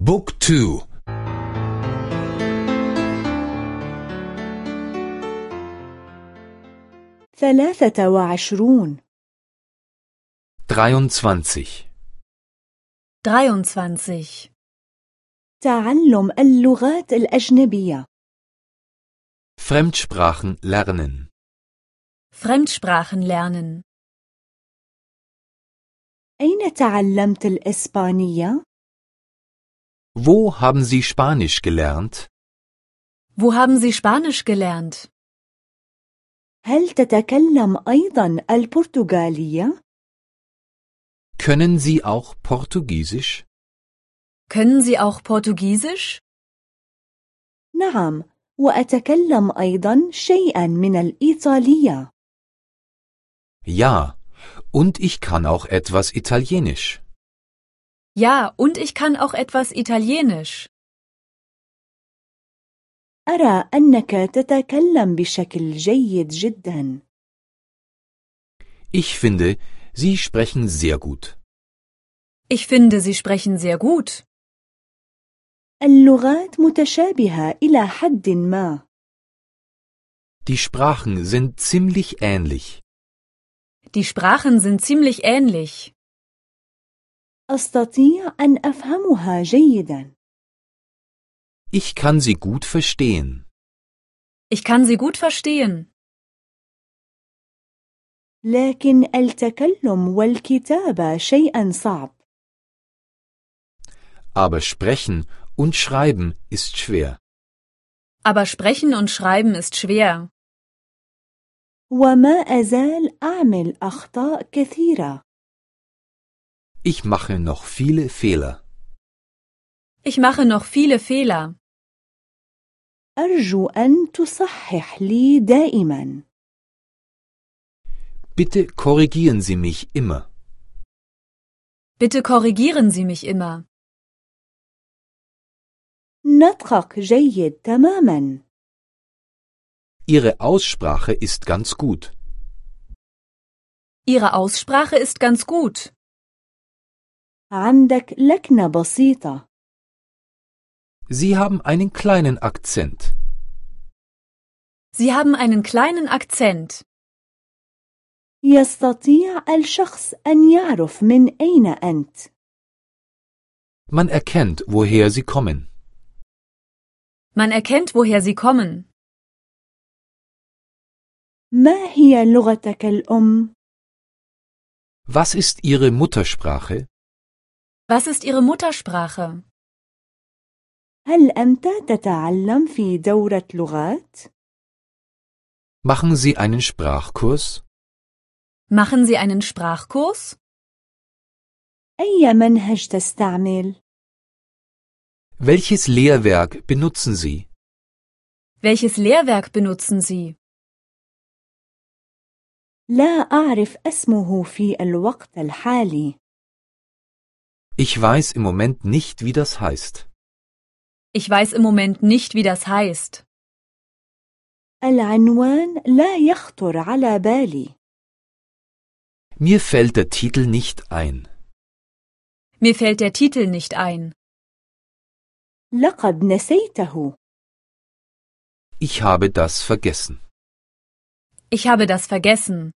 بوك تو ثلاثة وعشرون 23 23. تعلم اللغات الأجنبية Fremdsprachen lernen. Fremdsprachen lernen. أين تعلمت الإسبانية؟ Wo haben Sie Spanisch gelernt? Wo haben Sie Spanisch gelernt? هل تتكلم أيضا البرتغالية؟ Können Sie auch Portugiesisch? Können Sie auch Portugiesisch? نعم وأتكلم أيضا شيئا من الإيطالية Ja, und ich kann auch etwas Italienisch. Ja, und ich kann auch etwas Italienisch. أرى أنك تتكلم بشكل جيد جدا Ich finde, Sie sprechen sehr gut. Ich finde, Sie sprechen sehr gut. اللغات متشابهة إلى حد ما Die Sprachen sind ziemlich ähnlich. Die Sprachen sind ziemlich ähnlich. أستطيع أن أفهمها جيدا Ich kann sie gut verstehen. Ich kann sie gut verstehen. لكن التكلم والكتابة شيئا صعب Aber sprechen und schreiben ist schwer. Aber sprechen und schreiben ist schwer. وما أزال أعمل أخطاء كثيرة Ich mache noch viele Fehler. Ich mache noch viele Fehler. أرجو أن تصحح لي دائما Bitte korrigieren Sie mich immer. Bitte korrigieren Sie mich immer. نطقك جيد تماما Ihre Aussprache ist ganz gut. Ihre Aussprache ist ganz gut. عندك لكنة بسيطة Sie haben einen kleinen Akzent. Sie haben einen kleinen Akzent. يستطيع الشخص أن يعرف من أين أنت Man erkennt, woher Sie kommen. Man erkennt, woher Sie kommen. ما هي لغتك الأم؟ Was ist Ihre Muttersprache? Was ist Ihre Muttersprache? هل أنت تتعلم في دورة لغات؟ Machen Sie einen Sprachkurs? Machen Sie einen Sprachkurs? أي منهج تستعمل؟ Welches Lehrwerk benutzen Sie? Welches Lehrwerk benutzen Sie? لا أعرف اسمه في الوقت الحالي Ich weiß im Moment nicht, wie das heißt. Ich weiß im Moment nicht, wie das heißt. العنوان لا يخطر على بالي Mir fällt der Titel nicht ein. Mir fällt der Titel nicht ein. لقد نسيته Ich habe das vergessen. Ich habe das vergessen.